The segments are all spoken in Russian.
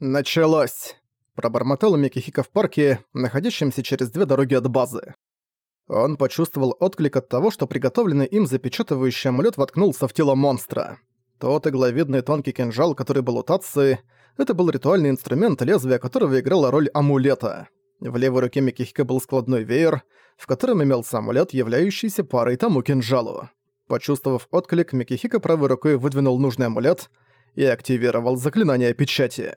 «Началось!» – пробормотал Микихика в парке, находящемся через две дороги от базы. Он почувствовал отклик от того, что приготовленный им запечатывающий амулет воткнулся в тело монстра. Тот игловидный тонкий кинжал, который был у Татсы, это был ритуальный инструмент, лезвие которого играло роль амулета. В левой руке Микихика был складной веер, в котором имелся амулет, являющийся парой тому кинжалу. Почувствовав отклик, Микихика правой рукой выдвинул нужный амулет и активировал заклинание печати.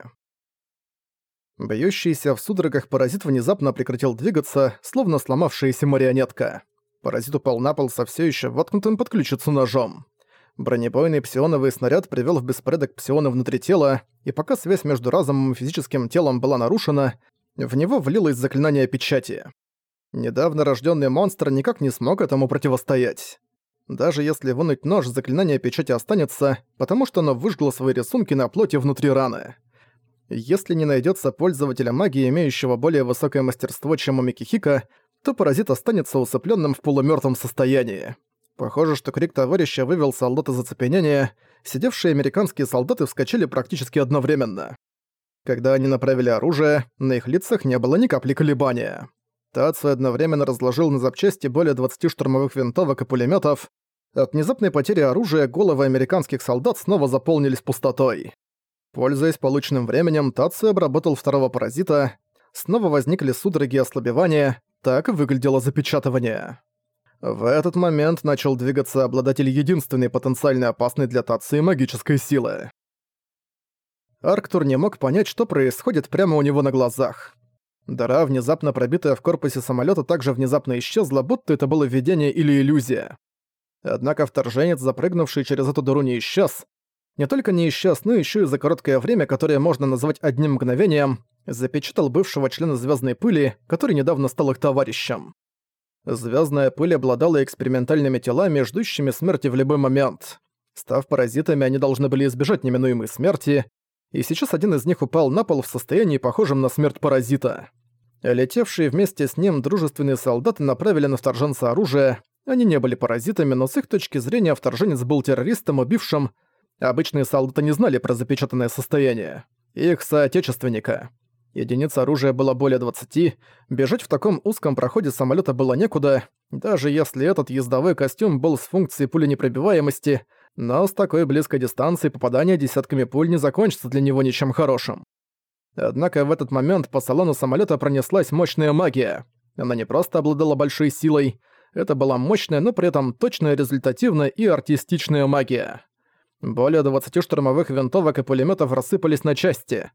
Бьющийся в судорогах паразит внезапно прекратил двигаться, словно сломавшаяся марионетка. Паразит упал на пол со все еще воткнутым под ключицу ножом. Бронебойный псионовый снаряд привел в беспорядок псиона внутри тела, и пока связь между разумом и физическим телом была нарушена, в него влилось заклинание печати. Недавно рожденный монстр никак не смог этому противостоять. Даже если вынуть нож, заклинание печати останется, потому что оно выжгло свои рисунки на плоти внутри раны. Если не найдется пользователя магии, имеющего более высокое мастерство, чем у Микихика, то паразит останется усыпленным в полумертвом состоянии. Похоже, что крик товарища вывел солдат из сидевшие американские солдаты вскочили практически одновременно. Когда они направили оружие, на их лицах не было ни капли колебания. Тацу одновременно разложил на запчасти более 20 штурмовых винтовок и пулеметов. От внезапной потери оружия головы американских солдат снова заполнились пустотой. Пользуясь полученным временем, Тацу обработал второго паразита. Снова возникли судороги и ослабевания. Так выглядело запечатывание. В этот момент начал двигаться обладатель единственной потенциально опасной для Тацу магической силы. Арктур не мог понять, что происходит прямо у него на глазах. Дыра, внезапно пробитая в корпусе самолета, также внезапно исчезла, будто это было видение или иллюзия. Однако вторженец, запрыгнувший через эту дыру, не исчез, не только не исчез, но еще и за короткое время, которое можно назвать одним мгновением, запечатал бывшего члена Звездной Пыли, который недавно стал их товарищем. Звездная Пыль обладала экспериментальными телами, ждущими смерти в любой момент. Став паразитами, они должны были избежать неминуемой смерти, и сейчас один из них упал на пол в состоянии, похожем на смерть паразита. Летевшие вместе с ним дружественные солдаты направили на вторженца оружие, они не были паразитами, но с их точки зрения вторженец был террористом, убившим Обычные солдаты не знали про запечатанное состояние. Их соотечественника. Единиц оружия было более 20, бежать в таком узком проходе самолета было некуда, даже если этот ездовой костюм был с функцией пуленепробиваемости, но с такой близкой дистанции попадание десятками пуль не закончится для него ничем хорошим. Однако в этот момент по салону самолета пронеслась мощная магия. Она не просто обладала большой силой, это была мощная, но при этом точная, результативная и артистичная магия. Более 20 штурмовых винтовок и пулеметов рассыпались на части.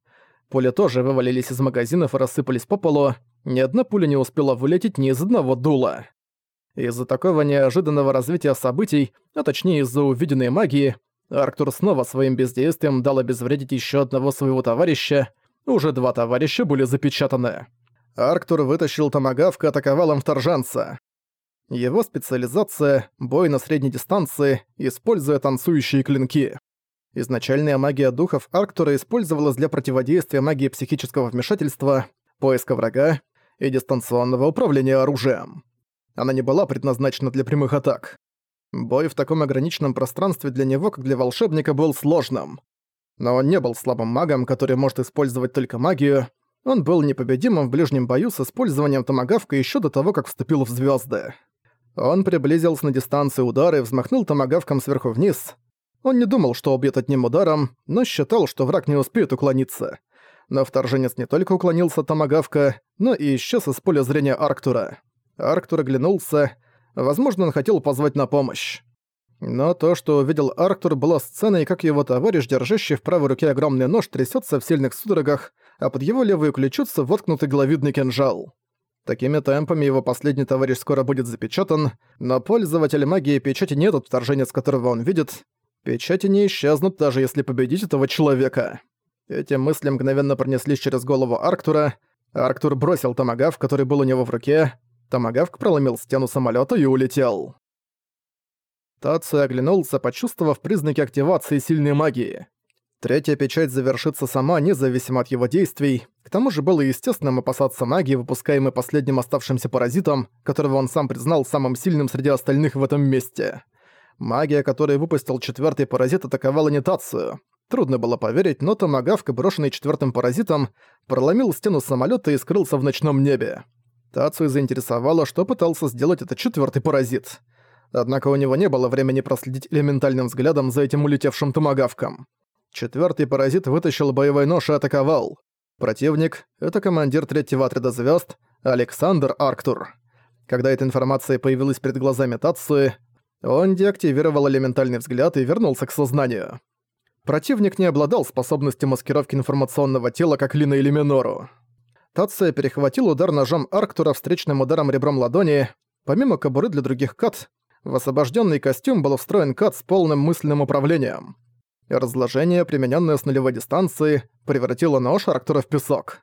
Пули тоже вывалились из магазинов и рассыпались по полу. Ни одна пуля не успела вылететь ни из одного дула. Из-за такого неожиданного развития событий, а точнее из-за увиденной магии, Арктур снова своим бездействием дал обезвредить еще одного своего товарища. Уже два товарища были запечатаны. Арктур вытащил томагавк и атаковал им вторжанца. Его специализация – бой на средней дистанции, используя танцующие клинки. Изначальная магия духов Арктура использовалась для противодействия магии психического вмешательства, поиска врага и дистанционного управления оружием. Она не была предназначена для прямых атак. Бой в таком ограниченном пространстве для него, как для волшебника, был сложным. Но он не был слабым магом, который может использовать только магию. Он был непобедимым в ближнем бою с использованием томагавка еще до того, как вступил в звезды. Он приблизился на дистанцию удара и взмахнул томагавком сверху вниз. Он не думал, что убьет одним ударом, но считал, что враг не успеет уклониться. Но вторженец не только уклонился от томагавка, но и исчез из поля зрения Арктура. Арктур оглянулся. Возможно, он хотел позвать на помощь. Но то, что увидел Арктур, было сценой, как его товарищ, держащий в правой руке огромный нож, трясется в сильных судорогах, а под его левую ключицу воткнутый головидный кинжал. Такими темпами его последний товарищ скоро будет запечатан, но пользователь магии печати не тот вторженец, которого он видит. Печати не исчезнут, даже если победить этого человека. Эти мысли мгновенно пронеслись через голову Арктура. Арктур бросил томагавк, который был у него в руке. Томагавк проломил стену самолета и улетел. Тацию оглянулся, почувствовав признаки активации сильной магии. Третья печать завершится сама, независимо от его действий. К тому же было естественным опасаться магии, выпускаемой последним оставшимся паразитом, которого он сам признал самым сильным среди остальных в этом месте. Магия, которую выпустил четвертый паразит, атаковала не Тацию. Трудно было поверить, но томагавк, брошенный четвертым паразитом, проломил стену самолета и скрылся в ночном небе. Тацию заинтересовало, что пытался сделать этот четвертый паразит. Однако у него не было времени проследить элементальным взглядом за этим улетевшим томагавком. Четвертый паразит вытащил боевой нож и атаковал. Противник — это командир третьего отряда звезд Александр Арктур. Когда эта информация появилась перед глазами Тацуи, он деактивировал элементальный взгляд и вернулся к сознанию. Противник не обладал способностью маскировки информационного тела, как Лина или Минору. Тация перехватил удар ножом Арктура встречным ударом ребром ладони. Помимо кобуры для других кат, в освобожденный костюм был встроен кат с полным мысленным управлением. Разложение, примененное с нулевой дистанции, превратило нож Арктура в песок.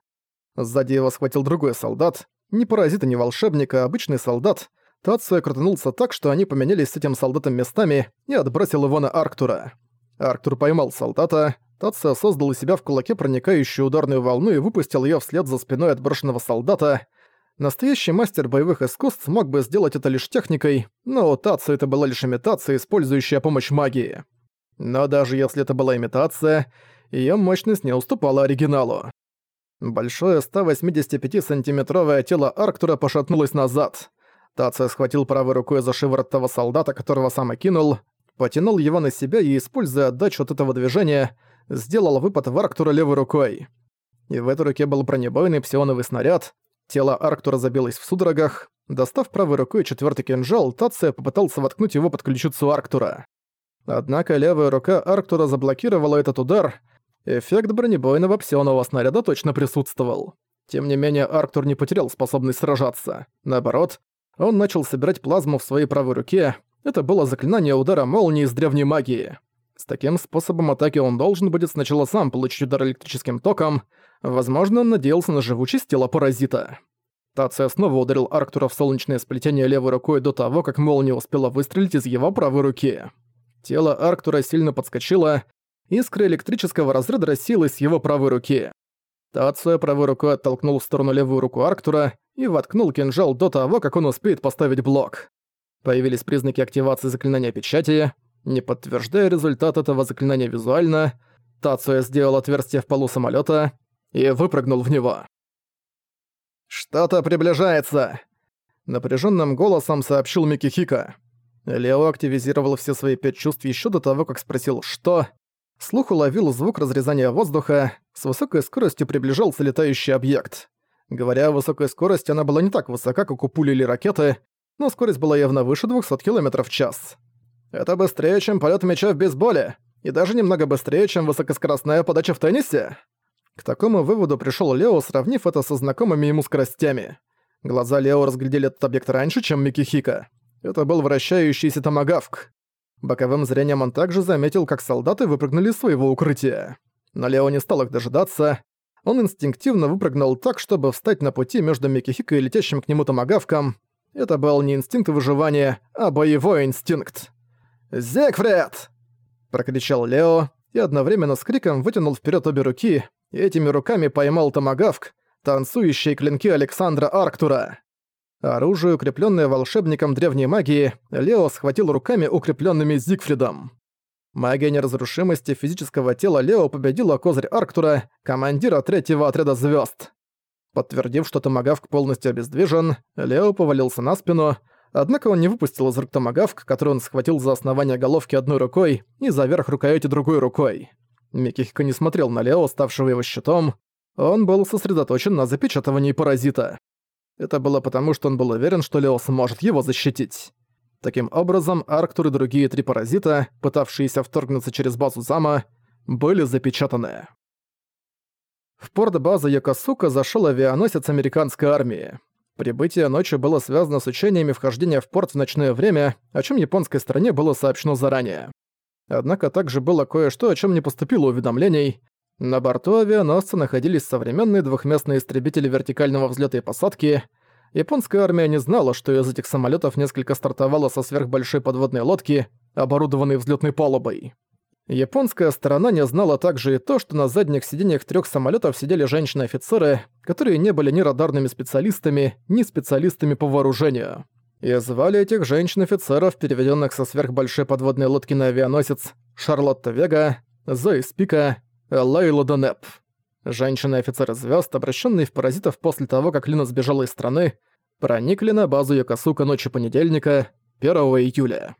Сзади его схватил другой солдат, не паразит и не волшебник, а обычный солдат. Тация крутанулся так, что они поменялись с этим солдатом местами и отбросил его на Арктура. Арктур поймал солдата, Тация создал у себя в кулаке проникающую ударную волну и выпустил её вслед за спиной отброшенного солдата. Настоящий мастер боевых искусств мог бы сделать это лишь техникой, но у Тацию это была лишь имитация, использующая помощь магии. Но даже если это была имитация, её мощность не уступала оригиналу. Большое 185-сантиметровое тело Арктура пошатнулось назад. Тация схватил правой рукой за шиворот того солдата, которого сам окинул, потянул его на себя и, используя отдачу от этого движения, сделал выпад в Арктура левой рукой. И в этой руке был бронебойный псионовый снаряд. Тело Арктура забилось в судорогах. Достав правой рукой четвертый кинжал, Тация попытался воткнуть его под ключицу Арктура. Однако левая рука Арктура заблокировала этот удар. Эффект бронебойного псионового снаряда точно присутствовал. Тем не менее, Арктур не потерял способность сражаться. Наоборот, он начал собирать плазму в своей правой руке. Это было заклинание удара молнии из древней магии. С таким способом атаки он должен будет сначала сам получить удар электрическим током, возможно, он надеялся на живучесть тела паразита. Тация снова ударил Арктура в солнечное сплетение левой рукой до того, как молния успела выстрелить из его правой руки. Тело Арктура сильно подскочило, искра электрического разряда рассеялась с его правой руки. Тация правой рукой оттолкнул в сторону левую руку Арктура и воткнул кинжал до того, как он успеет поставить блок. Появились признаки активации заклинания печати, не подтверждая результат этого заклинания визуально, Тацуя сделал отверстие в полу самолета и выпрыгнул в него. «Что-то приближается!» Напряженным голосом сообщил Микихика. Лео активизировал все свои пять чувств еще до того, как спросил «что?». Слух уловил звук разрезания воздуха, с высокой скоростью приближался летающий объект. Говоря о высокой скорости, она была не так высока, как у пули или ракеты, но скорость была явно выше 200 км в час. Это быстрее, чем полет мяча в бейсболе, и даже немного быстрее, чем высокоскоростная подача в теннисе. К такому выводу пришел Лео, сравнив это со знакомыми ему скоростями. Глаза Лео разглядели этот объект раньше, чем Микихика. Это был вращающийся томагавк. Боковым зрением он также заметил, как солдаты выпрыгнули из своего укрытия. Но Лео не стал их дожидаться. Он инстинктивно выпрыгнул так, чтобы встать на пути между Микихико и летящим к нему томагавком. Это был не инстинкт выживания, а боевой инстинкт. «Зигфрид!» – прокричал Лео и одновременно с криком вытянул вперед обе руки и этими руками поймал томагавк, танцующие клинки Александра Арктура. Оружие, укрепленное волшебником древней магии, Лео схватил руками, укрепленными Зигфридом. Магия неразрушимости физического тела Лео победила козырь Арктура, командира третьего отряда звезд. Подтвердив, что томагавк полностью обездвижен, Лео повалился на спину, Однако он не выпустил из рук томагавк, который он схватил за основание головки одной рукой и за верх рукояти другой рукой. Микихико не смотрел на Лео, ставшего его щитом. Он был сосредоточен на запечатывании паразита. Это было потому, что он был уверен, что Лео сможет его защитить. Таким образом, Арктур и другие три паразита, пытавшиеся вторгнуться через базу Зама, были запечатаны. В порт базы Йокосука зашел авианосец американской армии. Прибытие ночью было связано с учениями вхождения в порт в ночное время, о чем японской стороне было сообщено заранее. Однако также было кое-что, о чем не поступило уведомлений. На борту авианосца находились современные двухместные истребители вертикального взлета и посадки. Японская армия не знала, что из этих самолетов несколько стартовало со сверхбольшой подводной лодки, оборудованной взлетной палубой. Японская сторона не знала также и то, что на задних сиденьях трех самолетов сидели женщины-офицеры, которые не были ни радарными специалистами, ни специалистами по вооружению. И звали этих женщин-офицеров, переведенных со сверхбольшой подводной лодки на авианосец, Шарлотта Вега, Зои Спика, Лейла Донеп. Женщины-офицеры звезд, обращенные в паразитов после того, как Лина сбежала из страны, проникли на базу Йокосука ночью понедельника, 1 июля.